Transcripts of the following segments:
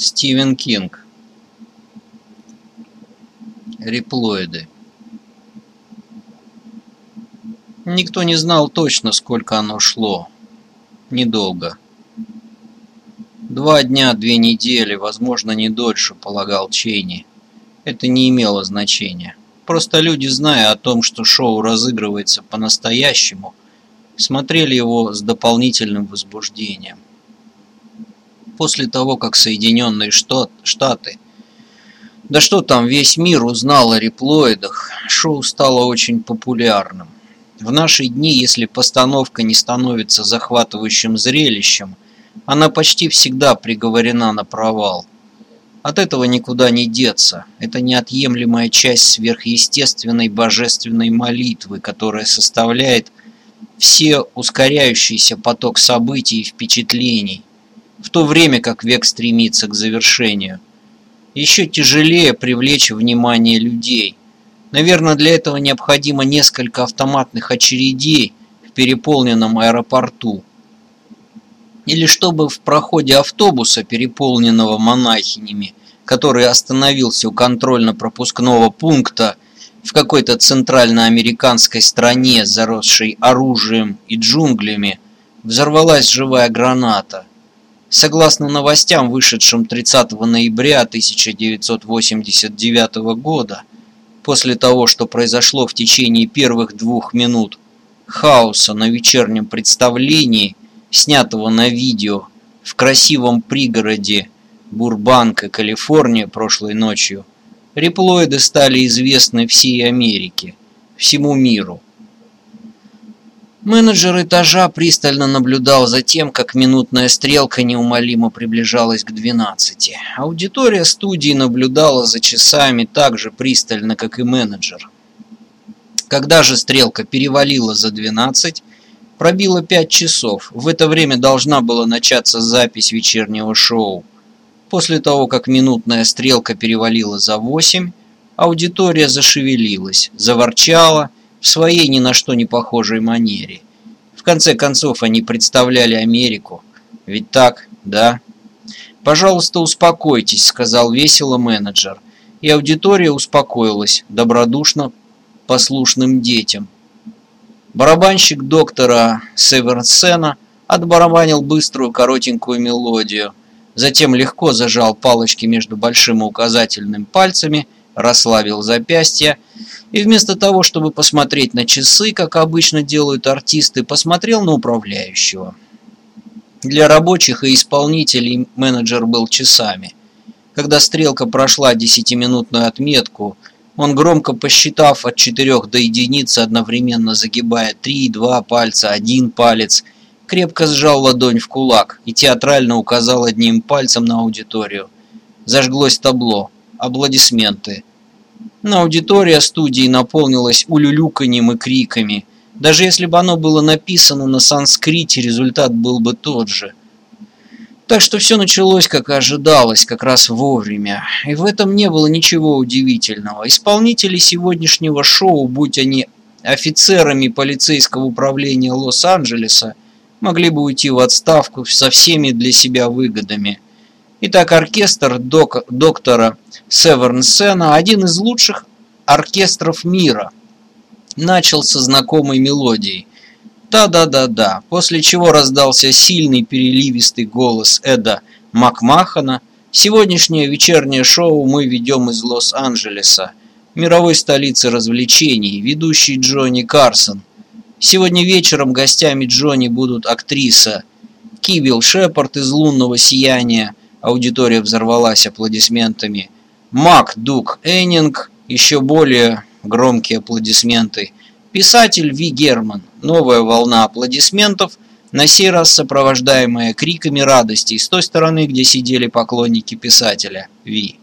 Стивен Кинг. Реплоиды. Никто не знал точно, сколько оно шло. Недолго. Два дня, две недели, возможно, не дольше, полагал Чейни. Это не имело значения. Просто люди, зная о том, что шоу разыгрывается по-настоящему, смотрели его с дополнительным возбуждением после того, как Соединенные Штаты, да что там, весь мир узнал о реплоидах, шоу стало очень популярным. В наши дни, если постановка не становится захватывающим зрелищем, она почти всегда приговорена на провал. От этого никуда не деться. Это неотъемлемая часть сверхъестественной божественной молитвы, которая составляет все ускоряющийся поток событий и впечатлений, в то время как век стремится к завершению. Еще тяжелее привлечь внимание людей. Наверное, для этого необходимо несколько автоматных очередей в переполненном аэропорту. Или чтобы в проходе автобуса, переполненного монахинями, который остановился у контрольно-пропускного пункта в какой-то центральноамериканской стране, заросшей оружием и джунглями, взорвалась живая граната. Согласно новостям, вышедшим 30 ноября 1989 года, после того, что произошло в течение первых двух минут хаоса на вечернем представлении, снятого на видео в красивом пригороде Бурбанка, Калифорния прошлой ночью, реплоиды стали известны всей Америке, всему миру – Менеджер этажа пристально наблюдал за тем, как минутная стрелка неумолимо приближалась к 12. Аудитория студии наблюдала за часами так же пристально, как и менеджер. Когда же стрелка перевалила за 12, пробило 5 часов. В это время должна была начаться запись вечернего шоу. После того, как минутная стрелка перевалила за 8, аудитория зашевелилась, заворчала, своей ни на что не похожей манере. В конце концов, они представляли Америку. Ведь так, да? «Пожалуйста, успокойтесь», — сказал весело менеджер. И аудитория успокоилась, добродушно послушным детям. Барабанщик доктора Северсена отбарабанил быструю коротенькую мелодию, затем легко зажал палочки между большим и указательным пальцами, расслабил запястья и вместо того, чтобы посмотреть на часы, как обычно делают артисты, посмотрел на управляющего. Для рабочих и исполнителей менеджер был часами. Когда стрелка прошла десятиминутную отметку, он громко посчитав от четырех до единицы, одновременно загибая три, два пальца, один палец, крепко сжал ладонь в кулак и театрально указал одним пальцем на аудиторию. Зажглось табло. Аплодисменты. Но аудитория студии наполнилась улюлюканьем и криками. Даже если бы оно было написано на санскрите, результат был бы тот же. Так что все началось, как и ожидалось, как раз вовремя. И в этом не было ничего удивительного. Исполнители сегодняшнего шоу, будь они офицерами полицейского управления Лос-Анджелеса, могли бы уйти в отставку со всеми для себя выгодами – Итак, оркестр док доктора Севернсена, один из лучших оркестров мира, начал со знакомой мелодией. Да-да-да-да, после чего раздался сильный переливистый голос Эда Макмахана. Сегодняшнее вечернее шоу мы ведем из Лос-Анджелеса, мировой столицы развлечений, ведущий Джонни Карсон. Сегодня вечером гостями Джонни будут актриса Кибил Шепард из «Лунного сияния», Аудитория взорвалась аплодисментами. Мак Дук Эннинг, еще более громкие аплодисменты. Писатель Ви Герман. Новая волна аплодисментов, на сей раз сопровождаемая криками радости с той стороны, где сидели поклонники писателя Ви.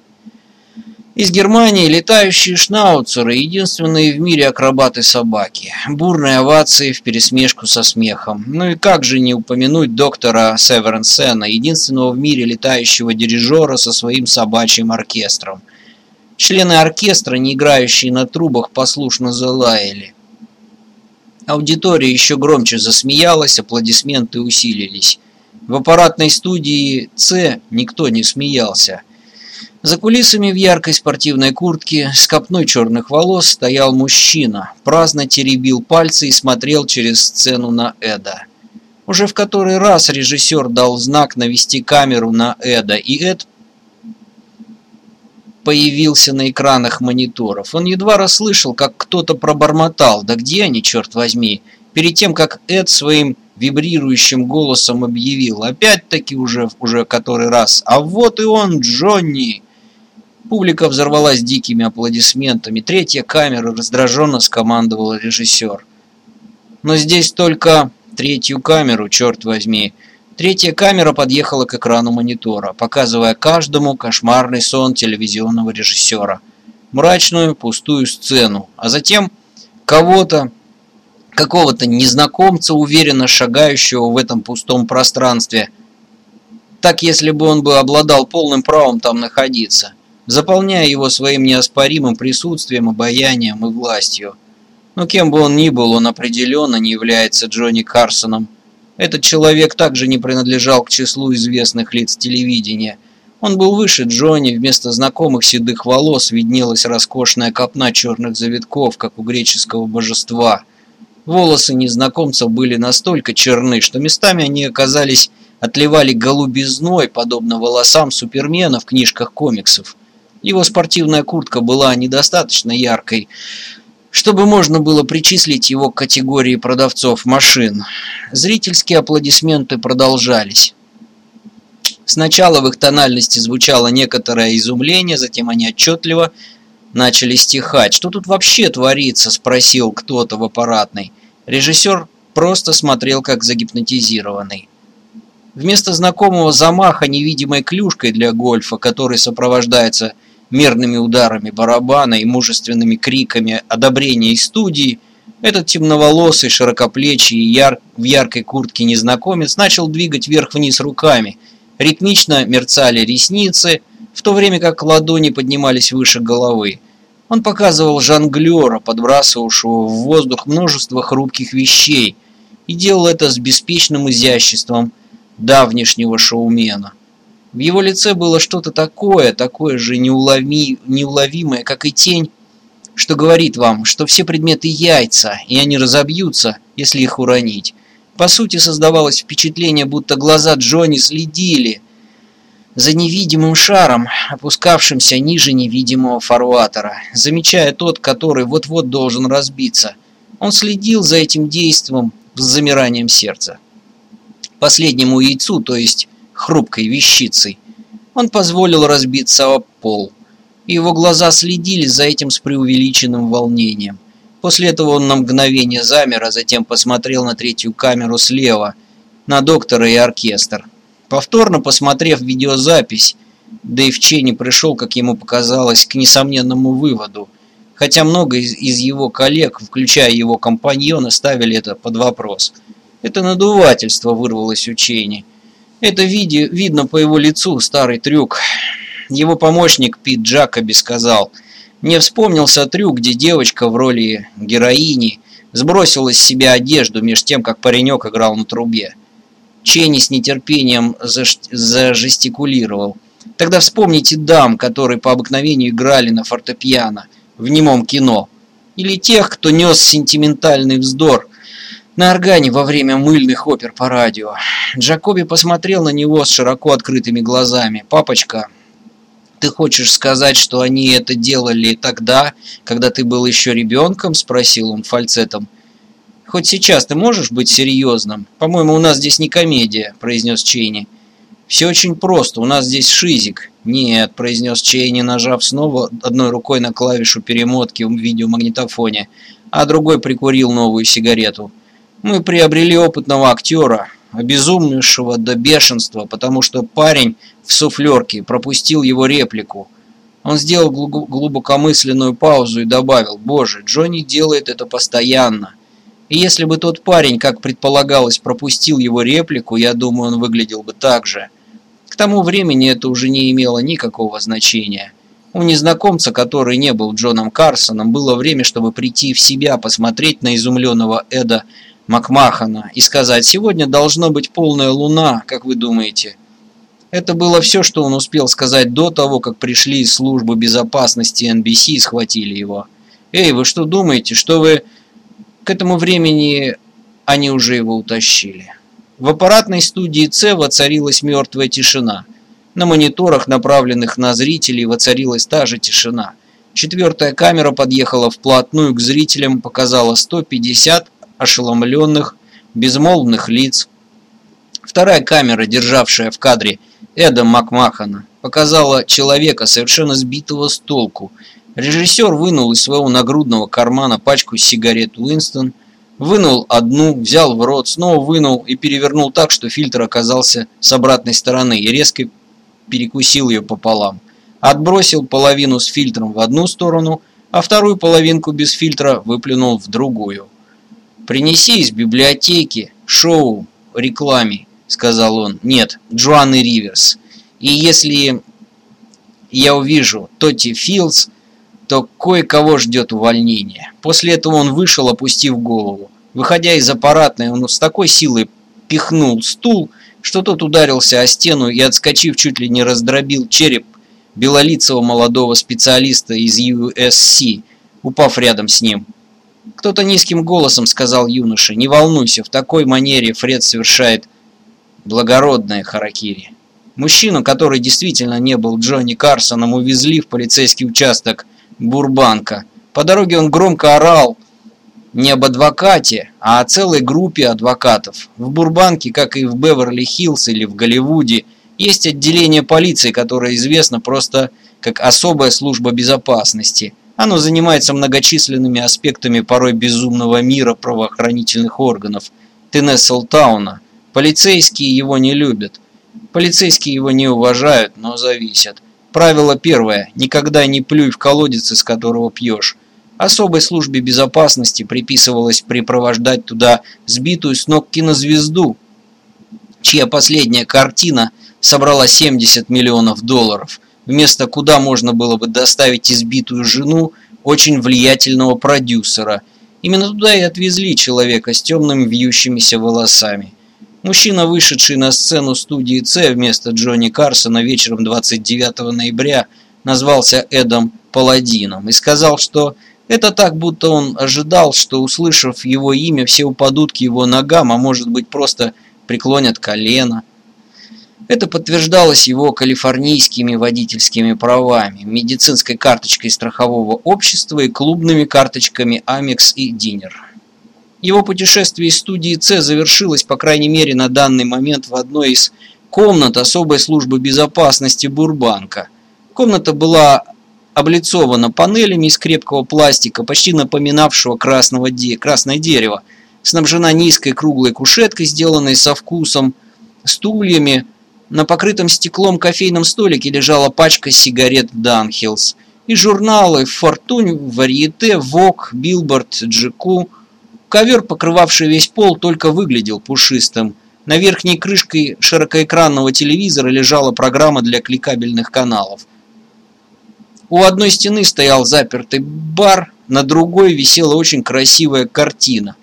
Из Германии летающие шнауцеры, единственные в мире акробаты-собаки. Бурные овации в пересмешку со смехом. Ну и как же не упомянуть доктора Северенсена, единственного в мире летающего дирижера со своим собачьим оркестром. Члены оркестра, не играющие на трубах, послушно залаяли. Аудитория еще громче засмеялась, аплодисменты усилились. В аппаратной студии «С» никто не смеялся. За кулисами в яркой спортивной куртке с копной черных волос стоял мужчина, праздно теребил пальцы и смотрел через сцену на Эда. Уже в который раз режиссер дал знак навести камеру на Эда, и Эд появился на экранах мониторов. Он едва расслышал, как кто-то пробормотал «Да где они, черт возьми?» перед тем, как Эд своим вибрирующим голосом объявил, опять-таки уже, уже который раз, «А вот и он, Джонни!» Публика взорвалась дикими аплодисментами. Третья камера раздраженно скомандовала режиссер. Но здесь только третью камеру, черт возьми. Третья камера подъехала к экрану монитора, показывая каждому кошмарный сон телевизионного режиссера. Мрачную, пустую сцену, а затем кого-то, какого-то незнакомца, уверенно шагающего в этом пустом пространстве. Так, если бы он бы обладал полным правом там находиться заполняя его своим неоспоримым присутствием, обаянием и властью. Но кем бы он ни был, он определенно не является Джонни Карсоном. Этот человек также не принадлежал к числу известных лиц телевидения. Он был выше Джонни, вместо знакомых седых волос виднелась роскошная копна черных завитков, как у греческого божества. Волосы незнакомца были настолько черны, что местами они оказались отливали голубизной, подобно волосам Супермена в книжках комиксов. Его спортивная куртка была недостаточно яркой, чтобы можно было причислить его к категории продавцов машин. Зрительские аплодисменты продолжались. Сначала в их тональности звучало некоторое изумление, затем они отчетливо начали стихать. «Что тут вообще творится?» – спросил кто-то в аппаратной. Режиссер просто смотрел как загипнотизированный. Вместо знакомого замаха невидимой клюшкой для гольфа, который сопровождается мерными ударами барабана и мужественными криками одобрения из студии, этот темноволосый, широкоплечий и яр... в яркой куртке незнакомец начал двигать вверх-вниз руками. Ритмично мерцали ресницы, в то время как ладони поднимались выше головы. Он показывал жонглера, подбрасывавшего в воздух множество хрупких вещей, и делал это с беспечным изяществом давнешнего шоумена. В его лице было что-то такое, такое же неулови, неуловимое, как и тень, что говорит вам, что все предметы яйца, и они разобьются, если их уронить. По сути, создавалось впечатление, будто глаза Джонни следили за невидимым шаром, опускавшимся ниже невидимого фарватера, замечая тот, который вот-вот должен разбиться. Он следил за этим действом с замиранием сердца. Последнему яйцу, то есть хрупкой вещицей. Он позволил разбиться об пол. Его глаза следили за этим с преувеличенным волнением. После этого он на мгновение замер, а затем посмотрел на третью камеру слева, на доктора и оркестр. Повторно посмотрев видеозапись, Дэйв Ченни пришел, как ему показалось, к несомненному выводу, хотя много из, из его коллег, включая его компаньона, ставили это под вопрос. Это надувательство вырвалось у Ченни. Это виде, видно по его лицу, старый трюк. Его помощник Пит Джакоби сказал, «Мне вспомнился трюк, где девочка в роли героини сбросила с себя одежду меж тем, как паренек играл на трубе». Ченни с нетерпением зажестикулировал. Тогда вспомните дам, которые по обыкновению играли на фортепиано в немом кино. Или тех, кто нес сентиментальный вздор – на органе во время мыльных опер по радио. Джакоби посмотрел на него с широко открытыми глазами. «Папочка, ты хочешь сказать, что они это делали тогда, когда ты был еще ребенком?» – спросил он фальцетом. «Хоть сейчас ты можешь быть серьезным? По-моему, у нас здесь не комедия», – произнес Чейни. «Все очень просто, у нас здесь шизик». «Нет», – произнес Чейни, нажав снова одной рукой на клавишу перемотки в видеомагнитофоне, а другой прикурил новую сигарету. Мы приобрели опытного актера, обезумевшего до бешенства, потому что парень в суфлерке пропустил его реплику. Он сделал глубокомысленную паузу и добавил, «Боже, Джонни делает это постоянно». И если бы тот парень, как предполагалось, пропустил его реплику, я думаю, он выглядел бы так же. К тому времени это уже не имело никакого значения. У незнакомца, который не был Джоном Карсоном, было время, чтобы прийти в себя, посмотреть на изумленного Эда Макмахана и сказать «Сегодня должно быть полная луна, как вы думаете?» Это было все, что он успел сказать до того, как пришли из службы безопасности NBC и схватили его. «Эй, вы что думаете, что вы...» К этому времени они уже его утащили. В аппаратной студии С воцарилась мертвая тишина. На мониторах, направленных на зрителей, воцарилась та же тишина. Четвертая камера подъехала вплотную к зрителям, показала 150 ошеломленных, безмолвных лиц. Вторая камера, державшая в кадре Эда Макмахана, показала человека, совершенно сбитого с толку. Режиссер вынул из своего нагрудного кармана пачку сигарет Уинстон, вынул одну, взял в рот, снова вынул и перевернул так, что фильтр оказался с обратной стороны и резко перекусил ее пополам. Отбросил половину с фильтром в одну сторону, а вторую половинку без фильтра выплюнул в другую. «Принеси из библиотеки шоу рекламе», — сказал он. «Нет, Джоанны Риверс. И если я увижу Тотти Филдс, то кое-кого ждет увольнение». После этого он вышел, опустив голову. Выходя из аппаратной, он с такой силой пихнул стул, что тот ударился о стену и, отскочив, чуть ли не раздробил череп белолицего молодого специалиста из USC, упав рядом с ним. Кто-то низким голосом сказал юноше, «Не волнуйся, в такой манере Фред совершает благородное харакири». Мужчину, который действительно не был Джонни Карсоном, увезли в полицейский участок Бурбанка. По дороге он громко орал, не об адвокате, а о целой группе адвокатов. В Бурбанке, как и в Беверли-Хиллз или в Голливуде, есть отделение полиции, которое известно просто как особая служба безопасности. Оно занимается многочисленными аспектами порой безумного мира правоохранительных органов Теннесселтауна. Полицейские его не любят. Полицейские его не уважают, но зависят. Правило первое. Никогда не плюй в колодец, из которого пьешь. Особой службе безопасности приписывалось припровождать туда сбитую с ног кинозвезду, чья последняя картина собрала 70 миллионов долларов, вместо куда можно было бы доставить избитую жену очень влиятельного продюсера. Именно туда и отвезли человека с темными вьющимися волосами. Мужчина, вышедший на сцену студии С вместо Джонни Карсона вечером 29 ноября, назвался Эдом Паладином и сказал, что это так, будто он ожидал, что, услышав его имя, все упадут к его ногам, а может быть просто преклонят колено. Это подтверждалось его калифорнийскими водительскими правами, медицинской карточкой страхового общества и клубными карточками Amex и Dinner. Его путешествие из студии С завершилось, по крайней мере, на данный момент в одной из комнат особой службы безопасности Бурбанка. Комната была облицована панелями из крепкого пластика, почти напоминавшего красного де красное дерево, снабжена низкой круглой кушеткой, сделанной со вкусом, стульями. На покрытом стеклом кофейном столике лежала пачка сигарет Dunhills и журналы «Fortune», «Variety», «Vogue», «Billboard», «GQ». Ковер, покрывавший весь пол, только выглядел пушистым. На верхней крышке широкоэкранного телевизора лежала программа для кабельных каналов – у одной стены стоял запертый бар, на другой висела очень красивая картина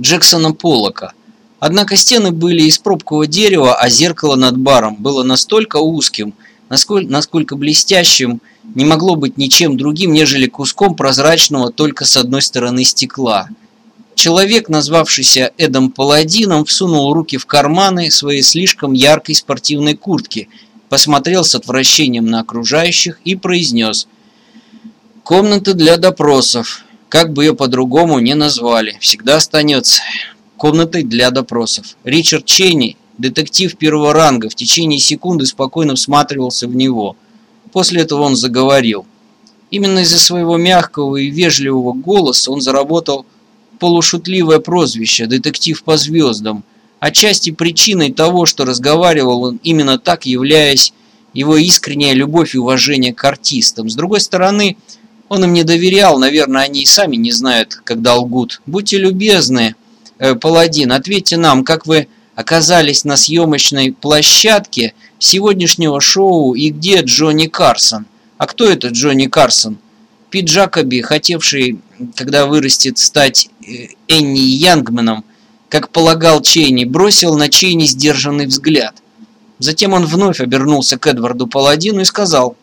Джексона Поллока. Однако стены были из пробкового дерева, а зеркало над баром было настолько узким, насколько, насколько блестящим не могло быть ничем другим, нежели куском прозрачного только с одной стороны стекла. Человек, назвавшийся Эдом Паладином, всунул руки в карманы своей слишком яркой спортивной куртки – посмотрел с отвращением на окружающих и произнес «Комната для допросов. Как бы ее по-другому не назвали, всегда останется комнатой для допросов. Ричард Ченни, детектив первого ранга, в течение секунды спокойно всматривался в него. После этого он заговорил. Именно из-за своего мягкого и вежливого голоса он заработал полушутливое прозвище «детектив по звездам», Отчасти причиной того, что разговаривал он именно так, являясь его искренняя любовь и уважение к артистам. С другой стороны, он им не доверял, наверное, они и сами не знают, когда лгут. Будьте любезны, Паладин, ответьте нам, как вы оказались на съемочной площадке сегодняшнего шоу и где Джонни Карсон? А кто это Джонни Карсон? Пит Джакоби, хотевший, когда вырастет, стать э, Энни Янгманом, как полагал Чейни, бросил на Чейни сдержанный взгляд. Затем он вновь обернулся к Эдварду Паладину и сказал,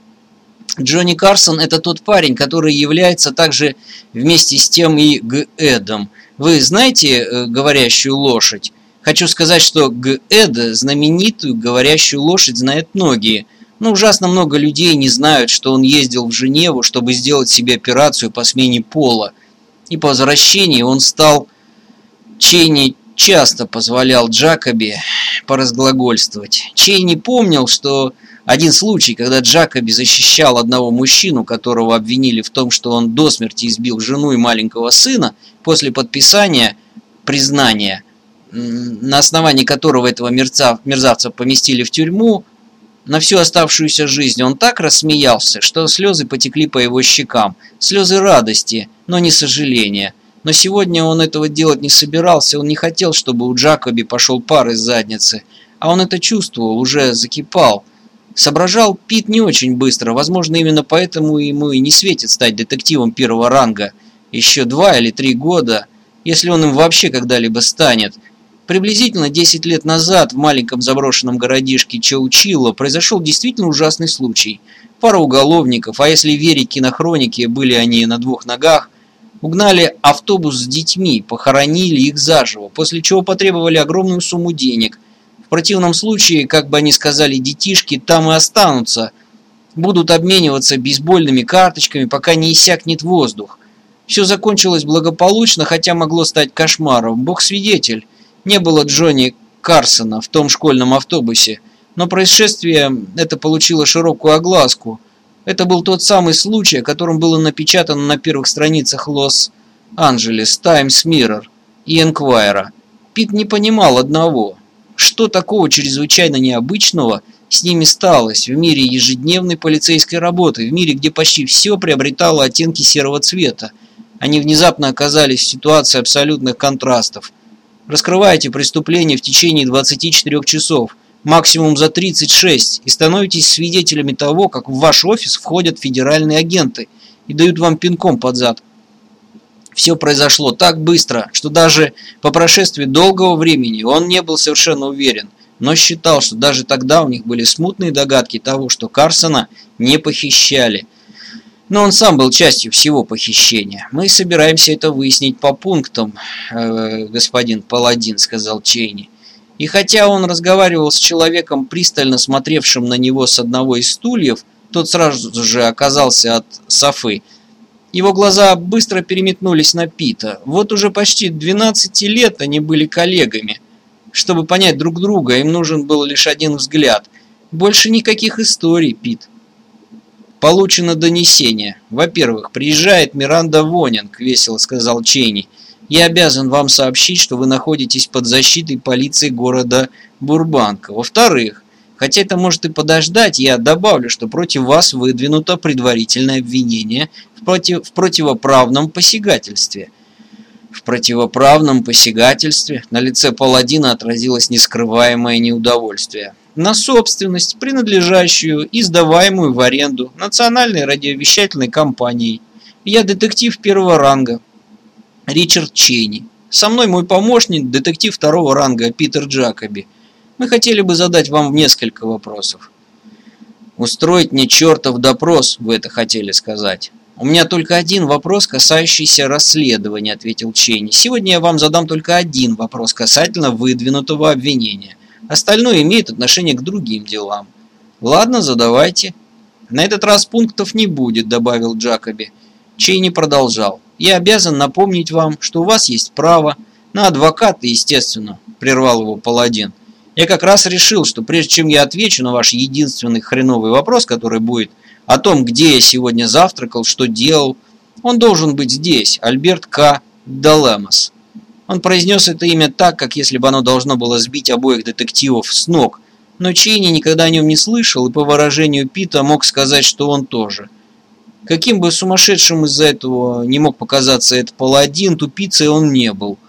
«Джонни Карсон – это тот парень, который является также вместе с тем и Г-Эдом. Вы знаете э, говорящую лошадь? Хочу сказать, что Г-Эда, знаменитую говорящую лошадь, знают многие – но ужасно много людей не знают, что он ездил в Женеву, чтобы сделать себе операцию по смене пола. И по возвращении он стал... Чейни часто позволял Джакоби поразглагольствовать. Чейни помнил, что один случай, когда Джакоби защищал одного мужчину, которого обвинили в том, что он до смерти избил жену и маленького сына, после подписания признания, на основании которого этого мерзавца поместили в тюрьму, на всю оставшуюся жизнь он так рассмеялся, что слезы потекли по его щекам. Слезы радости, но не сожаления. Но сегодня он этого делать не собирался, он не хотел, чтобы у Джакоби пошел пар из задницы. А он это чувствовал, уже закипал. Соображал Пит не очень быстро, возможно, именно поэтому ему и не светит стать детективом первого ранга. Еще два или три года, если он им вообще когда-либо станет – Приблизительно 10 лет назад в маленьком заброшенном городишке Чаучило произошел действительно ужасный случай. Пара уголовников, а если верить кинохронике, были они на двух ногах, угнали автобус с детьми, похоронили их заживо, после чего потребовали огромную сумму денег. В противном случае, как бы они сказали детишки, там и останутся. Будут обмениваться бейсбольными карточками, пока не иссякнет воздух. Все закончилось благополучно, хотя могло стать кошмаром. Бог свидетель. Не было Джонни Карсона в том школьном автобусе, но происшествие это получило широкую огласку. Это был тот самый случай, о котором было напечатано на первых страницах Лос-Анджелес, Таймс Миррор и Энквайра. Пит не понимал одного. Что такого чрезвычайно необычного с ними сталось в мире ежедневной полицейской работы, в мире, где почти все приобретало оттенки серого цвета. Они внезапно оказались в ситуации абсолютных контрастов – Раскрываете преступление в течение 24 часов, максимум за 36, и становитесь свидетелями того, как в ваш офис входят федеральные агенты и дают вам пинком под зад. Все произошло так быстро, что даже по прошествии долгого времени он не был совершенно уверен, но считал, что даже тогда у них были смутные догадки того, что Карсона не похищали – но он сам был частью всего похищения. Мы собираемся это выяснить по пунктам, э, господин Паладин, сказал Чейни. И хотя он разговаривал с человеком, пристально смотревшим на него с одного из стульев, тот сразу же оказался от Софы. Его глаза быстро переметнулись на Пита. Вот уже почти 12 лет они были коллегами. Чтобы понять друг друга, им нужен был лишь один взгляд. Больше никаких историй, Пит. Получено донесение. Во-первых, приезжает Миранда Вонинг, весело сказал Чейни. Я обязан вам сообщить, что вы находитесь под защитой полиции города Бурбанка. Во-вторых, хотя это может и подождать, я добавлю, что против вас выдвинуто предварительное обвинение в, против, в противоправном посягательстве. В противоправном посягательстве на лице паладина отразилось нескрываемое неудовольствие на собственность, принадлежащую и сдаваемую в аренду национальной радиовещательной компанией. Я детектив первого ранга, Ричард Чейни. Со мной мой помощник, детектив второго ранга, Питер Джакоби. Мы хотели бы задать вам несколько вопросов. Устроить мне чертов допрос, вы это хотели сказать. У меня только один вопрос, касающийся расследования, ответил Чейни. Сегодня я вам задам только один вопрос касательно выдвинутого обвинения – Остальное имеет отношение к другим делам. Ладно, задавайте. На этот раз пунктов не будет, добавил Джакоби. Чейни продолжал. Я обязан напомнить вам, что у вас есть право на адвоката, естественно, прервал его паладин. Я как раз решил, что прежде чем я отвечу на ваш единственный хреновый вопрос, который будет о том, где я сегодня завтракал, что делал, он должен быть здесь, Альберт К. Далемос. Он произнес это имя так, как если бы оно должно было сбить обоих детективов с ног, но Чейни никогда о нем не слышал и по выражению Пита мог сказать, что он тоже. Каким бы сумасшедшим из-за этого не мог показаться этот паладин, тупицей он не был.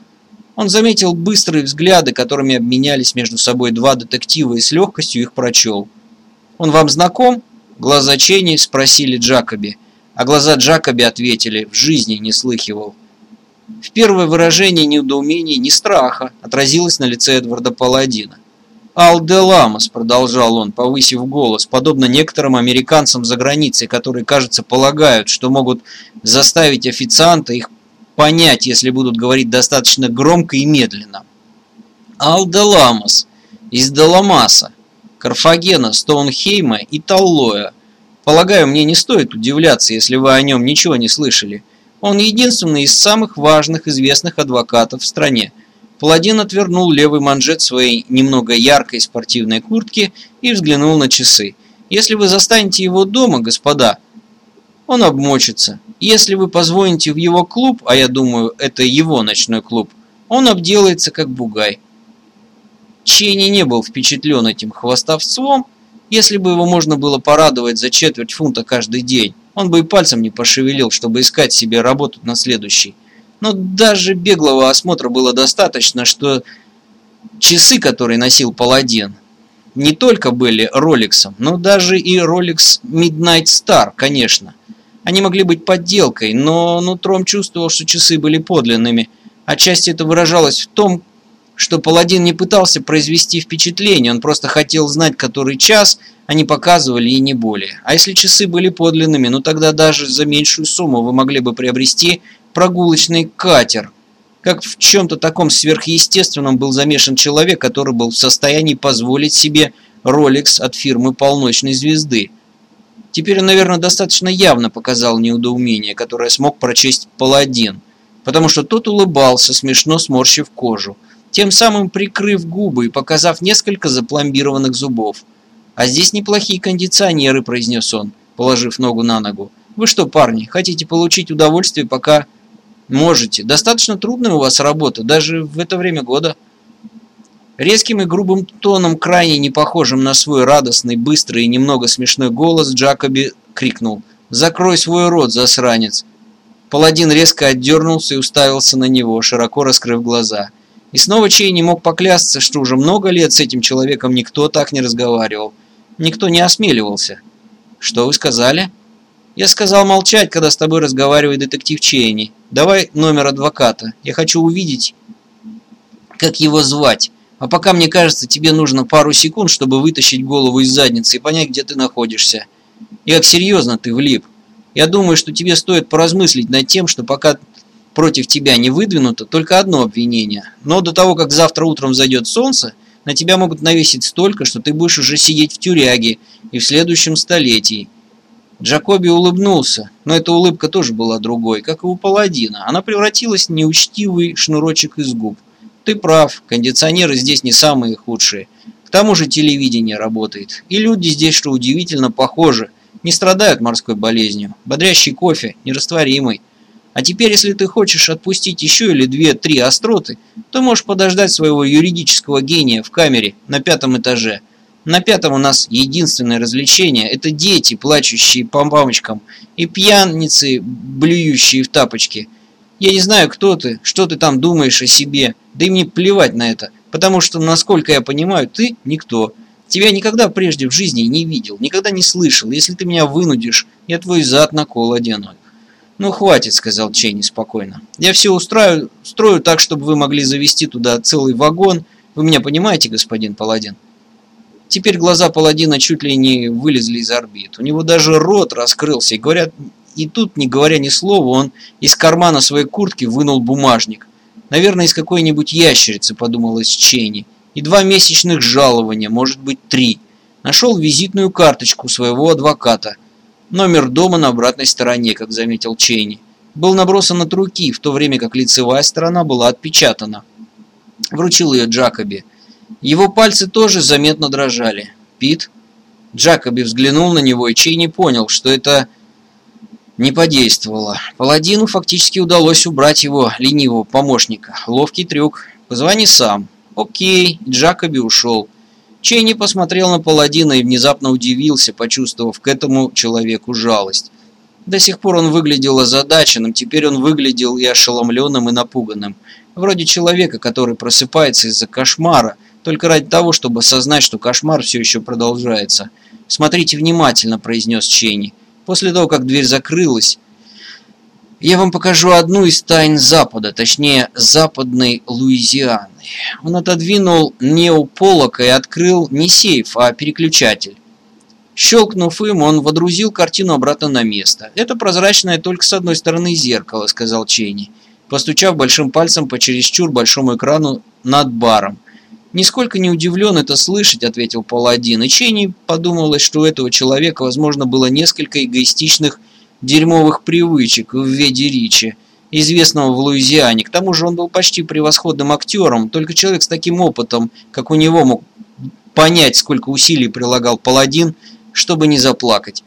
Он заметил быстрые взгляды, которыми обменялись между собой два детектива и с легкостью их прочел. «Он вам знаком?» Глаза Чейни спросили Джакоби. а глаза Джакоби ответили «в жизни не слыхивал». В первое выражение недоумения, ни страха отразилось на лице Эдварда Паладина. «Алделамос», — продолжал он, повысив голос, подобно некоторым американцам за границей, которые, кажется, полагают, что могут заставить официанта их понять, если будут говорить достаточно громко и медленно. «Алделамос из Деламаса, Карфагена, Стоунхейма и Таллоя. Полагаю, мне не стоит удивляться, если вы о нем ничего не слышали. Он единственный из самых важных известных адвокатов в стране». Паладин отвернул левый манжет своей немного яркой спортивной куртки и взглянул на часы. «Если вы застанете его дома, господа, он обмочится. Если вы позвоните в его клуб, а я думаю, это его ночной клуб, он обделается как бугай». Чейни не был впечатлен этим хвостовством, если бы его можно было порадовать за четверть фунта каждый день, он бы и пальцем не пошевелил, чтобы искать себе работу на следующий. Но даже беглого осмотра было достаточно, что часы, которые носил Паладин, не только были Роликсом, но даже и Rolex Midnight Star, конечно. Они могли быть подделкой, но нутром чувствовал, что часы были подлинными. Отчасти это выражалось в том, что Паладин не пытался произвести впечатление, он просто хотел знать, который час они показывали и не более. А если часы были подлинными, ну тогда даже за меньшую сумму вы могли бы приобрести прогулочный катер. Как в чем-то таком сверхъестественном был замешан человек, который был в состоянии позволить себе Rolex от фирмы полночной звезды. Теперь он, наверное, достаточно явно показал неудоумение, которое смог прочесть Паладин, потому что тот улыбался, смешно сморщив кожу, тем самым прикрыв губы и показав несколько запломбированных зубов. «А здесь неплохие кондиционеры», – произнес он, положив ногу на ногу. «Вы что, парни, хотите получить удовольствие, пока Можете. Достаточно трудная у вас работа, даже в это время года. Резким и грубым тоном, крайне не похожим на свой радостный, быстрый и немного смешной голос, Джакоби крикнул «Закрой свой рот, засранец!». Паладин резко отдернулся и уставился на него, широко раскрыв глаза. И снова Чей не мог поклясться, что уже много лет с этим человеком никто так не разговаривал. Никто не осмеливался. «Что вы сказали?» Я сказал молчать, когда с тобой разговаривает детектив Чейни. Давай номер адвоката. Я хочу увидеть, как его звать. А пока, мне кажется, тебе нужно пару секунд, чтобы вытащить голову из задницы и понять, где ты находишься. И как серьезно ты влип. Я думаю, что тебе стоит поразмыслить над тем, что пока против тебя не выдвинуто только одно обвинение. Но до того, как завтра утром зайдет солнце, на тебя могут навесить столько, что ты будешь уже сидеть в тюряге и в следующем столетии. Джакоби улыбнулся, но эта улыбка тоже была другой, как и у паладина. Она превратилась в неучтивый шнурочек из губ. Ты прав, кондиционеры здесь не самые худшие. К тому же телевидение работает. И люди здесь, что удивительно, похожи. Не страдают морской болезнью. Бодрящий кофе, нерастворимый. А теперь, если ты хочешь отпустить еще или две-три остроты, то можешь подождать своего юридического гения в камере на пятом этаже – на пятом у нас единственное развлечение – это дети, плачущие по мамочкам, и пьяницы, блюющие в тапочки. Я не знаю, кто ты, что ты там думаешь о себе, да и мне плевать на это, потому что, насколько я понимаю, ты никто. Тебя никогда прежде в жизни не видел, никогда не слышал. Если ты меня вынудишь, я твой зад на кол одену. «Ну, хватит», — сказал Чейни спокойно. «Я все устрою, устрою так, чтобы вы могли завести туда целый вагон. Вы меня понимаете, господин Паладин?» Теперь глаза паладина чуть ли не вылезли из орбит. У него даже рот раскрылся, и, говорят, и тут, не говоря ни слова, он из кармана своей куртки вынул бумажник. Наверное, из какой-нибудь ящерицы, подумалось Чейни. И два месячных жалования, может быть, три. Нашел визитную карточку своего адвоката. Номер дома на обратной стороне, как заметил Чейни. Был набросан от руки, в то время как лицевая сторона была отпечатана. Вручил ее Джакоби. Его пальцы тоже заметно дрожали. Пит? Джакоби взглянул на него, и Чей не понял, что это не подействовало. Паладину фактически удалось убрать его ленивого помощника. Ловкий трюк. Позвони сам. Окей, Джакоби ушел. Чейни посмотрел на паладина и внезапно удивился, почувствовав к этому человеку жалость. До сих пор он выглядел озадаченным, теперь он выглядел и ошеломленным, и напуганным. Вроде человека, который просыпается из-за кошмара – только ради того, чтобы осознать, что кошмар все еще продолжается. «Смотрите внимательно», – произнес Ченни. После того, как дверь закрылась, я вам покажу одну из тайн Запада, точнее, западной Луизианы. Он отодвинул неополок и открыл не сейф, а переключатель. Щелкнув им, он водрузил картину обратно на место. «Это прозрачное только с одной стороны зеркало», — сказал Чейни, постучав большим пальцем по чересчур большому экрану над баром. «Нисколько не удивлен это слышать», — ответил Паладин, и Чейни подумалось, что у этого человека, возможно, было несколько эгоистичных дерьмовых привычек в виде Ричи, известного в Луизиане. К тому же он был почти превосходным актером, только человек с таким опытом, как у него, мог понять, сколько усилий прилагал Паладин, чтобы не заплакать.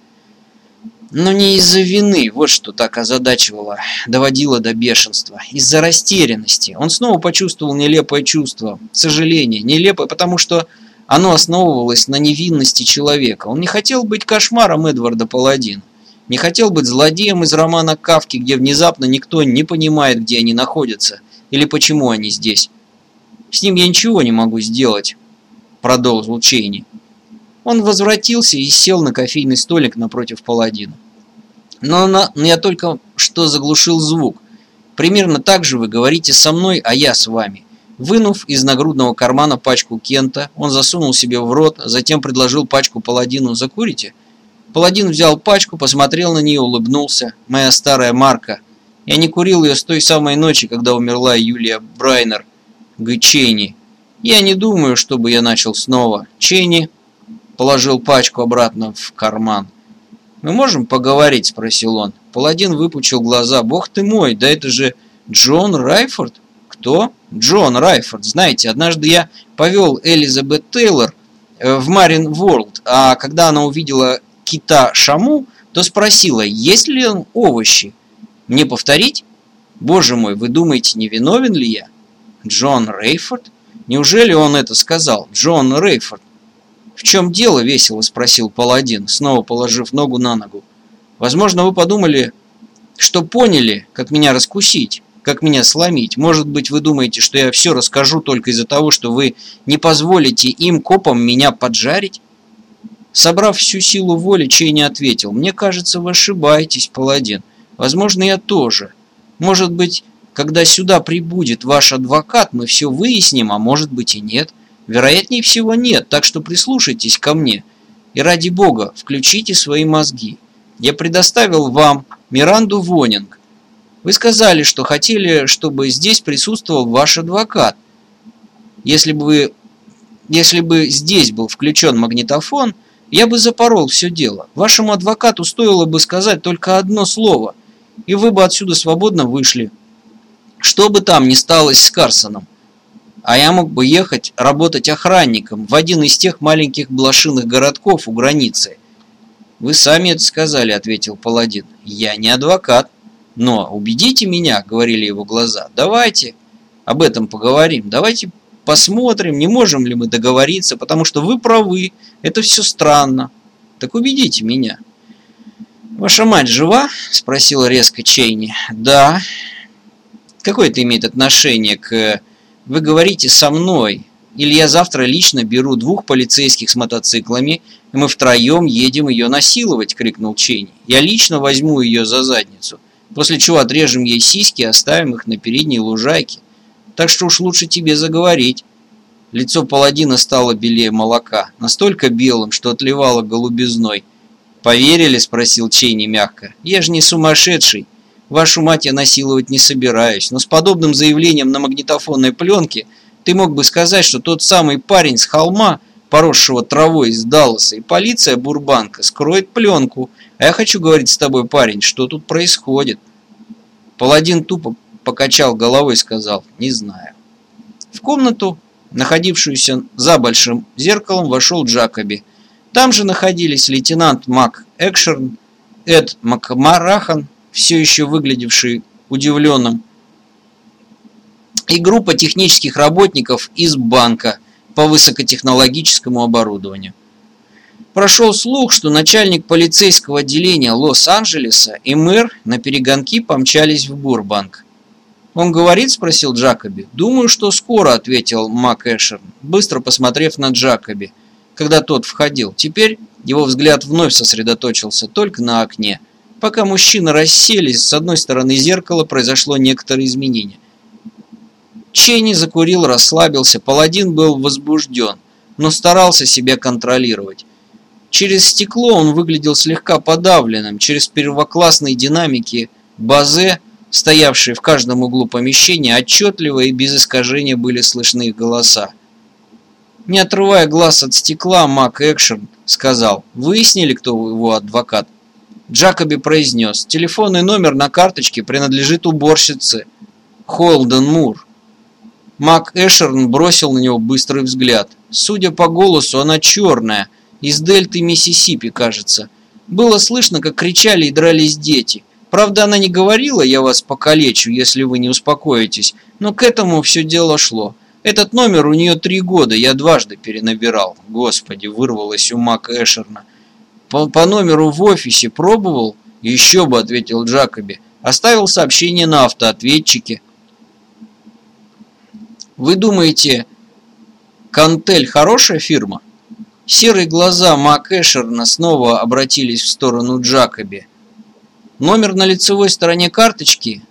Но не из-за вины, вот что так озадачивало, доводило до бешенства. Из-за растерянности. Он снова почувствовал нелепое чувство, сожаление. Нелепое, потому что оно основывалось на невинности человека. Он не хотел быть кошмаром Эдварда Паладина. Не хотел быть злодеем из романа Кавки, где внезапно никто не понимает, где они находятся или почему они здесь. «С ним я ничего не могу сделать», — продолжил Чейни. Он возвратился и сел на кофейный столик напротив паладина. Но, на, но я только что заглушил звук. Примерно так же вы говорите со мной, а я с вами. Вынув из нагрудного кармана пачку Кента, он засунул себе в рот, затем предложил пачку паладину «Закурите?» Паладин взял пачку, посмотрел на нее, улыбнулся. «Моя старая марка. Я не курил ее с той самой ночи, когда умерла Юлия Брайнер, Гычейни. Я не думаю, чтобы я начал снова. Чейни положил пачку обратно в карман. «Мы можем поговорить?» – спросил он. Паладин выпучил глаза. «Бог ты мой, да это же Джон Райфорд?» «Кто?» «Джон Райфорд. Знаете, однажды я повел Элизабет Тейлор э, в Марин Ворлд, а когда она увидела кита Шаму, то спросила, есть ли он овощи. Мне повторить? Боже мой, вы думаете, не виновен ли я? Джон Рейфорд? Неужели он это сказал? Джон Рейфорд. «В чем дело?» – весело спросил паладин, снова положив ногу на ногу. «Возможно, вы подумали, что поняли, как меня раскусить, как меня сломить. Может быть, вы думаете, что я все расскажу только из-за того, что вы не позволите им, копам, меня поджарить?» Собрав всю силу воли, Чей не ответил. «Мне кажется, вы ошибаетесь, паладин. Возможно, я тоже. Может быть, когда сюда прибудет ваш адвокат, мы все выясним, а может быть и нет». Вероятнее всего нет, так что прислушайтесь ко мне. И ради бога, включите свои мозги. Я предоставил вам Миранду Вонинг. Вы сказали, что хотели, чтобы здесь присутствовал ваш адвокат. Если бы, вы, если бы здесь был включен магнитофон, я бы запорол все дело. Вашему адвокату стоило бы сказать только одно слово, и вы бы отсюда свободно вышли. Что бы там ни сталось с Карсоном, а я мог бы ехать работать охранником в один из тех маленьких блошиных городков у границы. «Вы сами это сказали», — ответил паладин. «Я не адвокат». «Но убедите меня», — говорили его глаза. «Давайте об этом поговорим. Давайте посмотрим, не можем ли мы договориться, потому что вы правы, это все странно. Так убедите меня». «Ваша мать жива?» — спросила резко Чейни. «Да». «Какое это имеет отношение к вы говорите со мной, или я завтра лично беру двух полицейских с мотоциклами, и мы втроем едем ее насиловать», — крикнул Чейни. «Я лично возьму ее за задницу, после чего отрежем ей сиськи и оставим их на передней лужайке. Так что уж лучше тебе заговорить». Лицо паладина стало белее молока, настолько белым, что отливало голубизной. «Поверили?» – спросил Чейни мягко. «Я же не сумасшедший. Вашу мать я насиловать не собираюсь, но с подобным заявлением на магнитофонной пленке ты мог бы сказать, что тот самый парень с холма, поросшего травой из Далласа, и полиция Бурбанка скроет пленку. А я хочу говорить с тобой, парень, что тут происходит. Паладин тупо покачал головой и сказал, не знаю. В комнату, находившуюся за большим зеркалом, вошел Джакоби. Там же находились лейтенант Мак Экшерн, Эд Макмарахан, все еще выглядевший удивленным, и группа технических работников из банка по высокотехнологическому оборудованию. Прошел слух, что начальник полицейского отделения Лос-Анджелеса и мэр на перегонки помчались в Бурбанк. «Он говорит?» – спросил Джакоби. «Думаю, что скоро», – ответил Мак Эшер, быстро посмотрев на Джакоби, когда тот входил. «Теперь Его взгляд вновь сосредоточился только на окне. Пока мужчины расселись, с одной стороны зеркала произошло некоторое изменение. Ченни закурил, расслабился, паладин был возбужден, но старался себя контролировать. Через стекло он выглядел слегка подавленным, через первоклассные динамики базе, стоявшие в каждом углу помещения, отчетливо и без искажения были слышны их голоса. Не отрывая глаз от стекла, Мак Экшерн сказал, «Выяснили, кто его адвокат?» Джакоби произнес, «Телефонный номер на карточке принадлежит уборщице Холден Мур». Мак Эшерн бросил на него быстрый взгляд. Судя по голосу, она черная, из дельты Миссисипи, кажется. Было слышно, как кричали и дрались дети. Правда, она не говорила «я вас покалечу, если вы не успокоитесь», но к этому все дело шло. Этот номер у нее три года, я дважды перенабирал. Господи, вырвалось у Мака Эшерна. По, по номеру в офисе пробовал? Еще бы, ответил Джакоби. Оставил сообщение на автоответчике. Вы думаете, Кантель хорошая фирма? Серые глаза Мак Эшерна снова обратились в сторону Джакоби. Номер на лицевой стороне карточки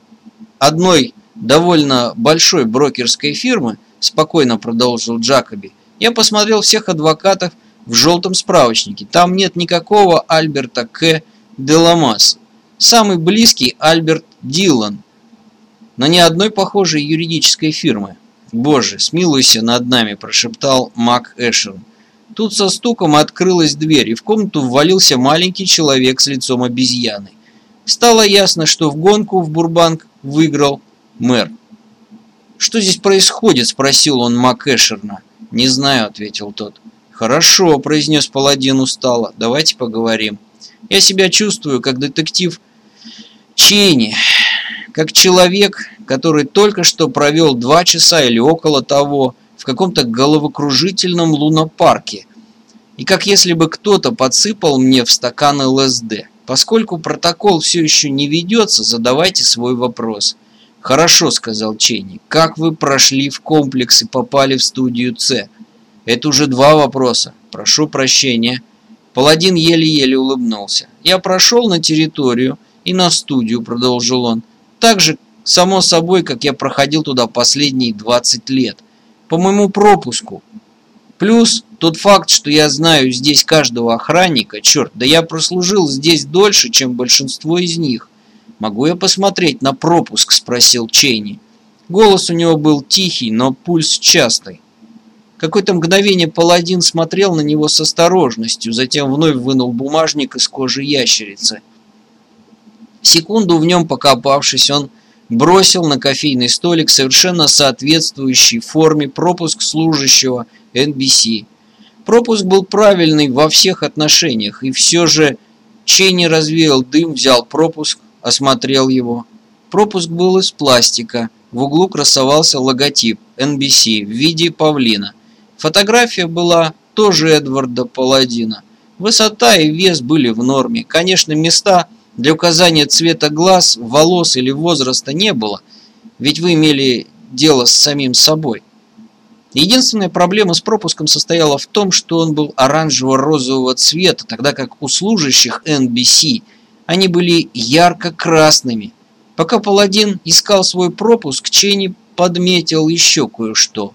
одной довольно большой брокерской фирмы – спокойно продолжил Джакоби. Я посмотрел всех адвокатов в желтом справочнике. Там нет никакого Альберта К. Деламаса. Самый близкий Альберт Дилан. Но ни одной похожей юридической фирмы. «Боже, смилуйся над нами», – прошептал Мак Эшерн. Тут со стуком открылась дверь, и в комнату ввалился маленький человек с лицом обезьяны. Стало ясно, что в гонку в Бурбанк выиграл мэр. «Что здесь происходит?» – спросил он Макэшерна. «Не знаю», – ответил тот. «Хорошо», – произнес паладин устало. «Давайте поговорим. Я себя чувствую, как детектив Чейни, как человек, который только что провел два часа или около того в каком-то головокружительном лунопарке, и как если бы кто-то подсыпал мне в стакан ЛСД. Поскольку протокол все еще не ведется, задавайте свой вопрос». «Хорошо», — сказал Чейни. «Как вы прошли в комплекс и попали в студию С?» «Это уже два вопроса. Прошу прощения». Паладин еле-еле улыбнулся. «Я прошел на территорию и на студию», — продолжил он. «Так же, само собой, как я проходил туда последние 20 лет. По моему пропуску. Плюс тот факт, что я знаю здесь каждого охранника, черт, да я прослужил здесь дольше, чем большинство из них. «Могу я посмотреть на пропуск?» – спросил Чейни. Голос у него был тихий, но пульс частый. Какое-то мгновение паладин смотрел на него с осторожностью, затем вновь вынул бумажник из кожи ящерицы. Секунду в нем покопавшись, он бросил на кофейный столик совершенно соответствующий форме пропуск служащего NBC. Пропуск был правильный во всех отношениях, и все же Чейни развеял дым, взял пропуск, осмотрел его. Пропуск был из пластика. В углу красовался логотип NBC в виде павлина. Фотография была тоже Эдварда Паладина. Высота и вес были в норме. Конечно, места для указания цвета глаз, волос или возраста не было, ведь вы имели дело с самим собой. Единственная проблема с пропуском состояла в том, что он был оранжево-розового цвета, тогда как у служащих NBC – они были ярко-красными. Пока паладин искал свой пропуск, Ченни подметил еще кое-что.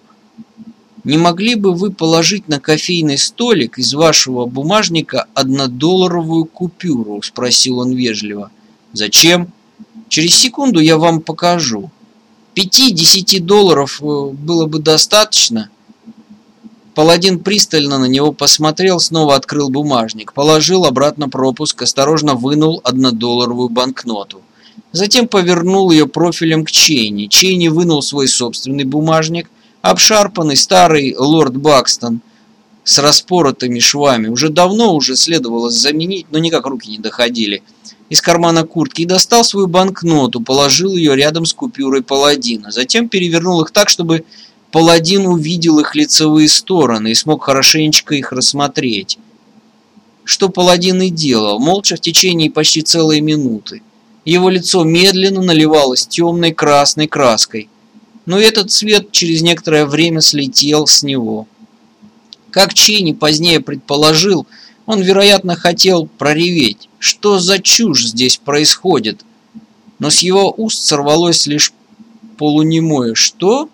«Не могли бы вы положить на кофейный столик из вашего бумажника однодолларовую купюру?» – спросил он вежливо. «Зачем?» «Через секунду я вам покажу. Пяти-десяти долларов э, было бы достаточно?» Паладин пристально на него посмотрел, снова открыл бумажник, положил обратно пропуск, осторожно вынул однодолларовую банкноту. Затем повернул ее профилем к Чейни. Чейни вынул свой собственный бумажник, обшарпанный старый лорд Бакстон с распоротыми швами. Уже давно уже следовало заменить, но никак руки не доходили. Из кармана куртки и достал свою банкноту, положил ее рядом с купюрой паладина. Затем перевернул их так, чтобы Паладин увидел их лицевые стороны и смог хорошенечко их рассмотреть. Что паладин и делал, молча в течение почти целой минуты. Его лицо медленно наливалось темной красной краской, но этот цвет через некоторое время слетел с него. Как Чейни позднее предположил, Он, вероятно, хотел прореветь, что за чушь здесь происходит, но с его уст сорвалось лишь полунемое «Что?»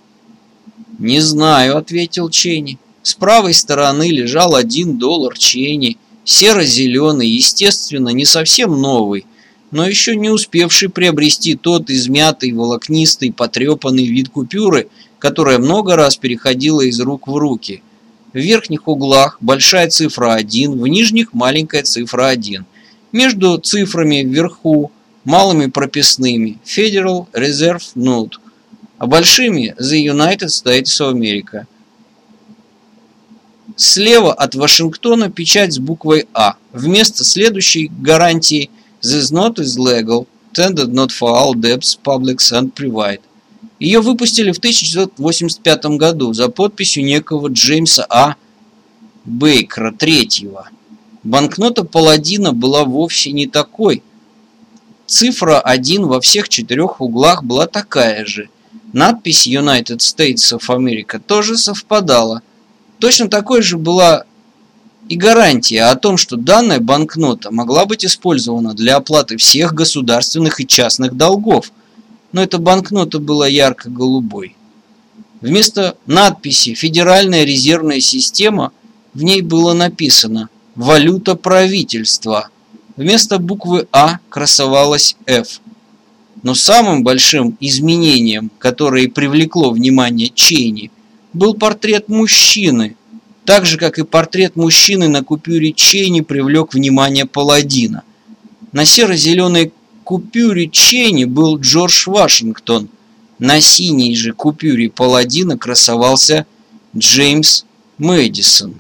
«Не знаю», — ответил Ченни. С правой стороны лежал один доллар Ченни, серо-зеленый, естественно, не совсем новый, но еще не успевший приобрести тот измятый, волокнистый, потрепанный вид купюры, которая много раз переходила из рук в руки. В верхних углах большая цифра 1, в нижних маленькая цифра 1. Между цифрами вверху малыми прописными Federal Reserve Note, а большими The United States of America. Слева от Вашингтона печать с буквой А. Вместо следующей гарантии This note is legal, tended not for all debts, publics and private. Ее выпустили в 1985 году за подписью некого Джеймса А. Бейкера III. Банкнота Паладина была вовсе не такой. Цифра 1 во всех четырех углах была такая же. Надпись United States of America тоже совпадала – Точно такой же была и гарантия о том, что данная банкнота могла быть использована для оплаты всех государственных и частных долгов, но эта банкнота была ярко-голубой. Вместо надписи «Федеральная резервная система» в ней было написано «Валюта правительства». Вместо буквы «А» красовалась «Ф». Но самым большим изменением, которое привлекло внимание Чейни – был портрет мужчины, так же, как и портрет мужчины на купюре Чейни привлек внимание паладина. На серо-зеленой купюре Чейни был Джордж Вашингтон, на синей же купюре паладина красовался Джеймс Мэдисон.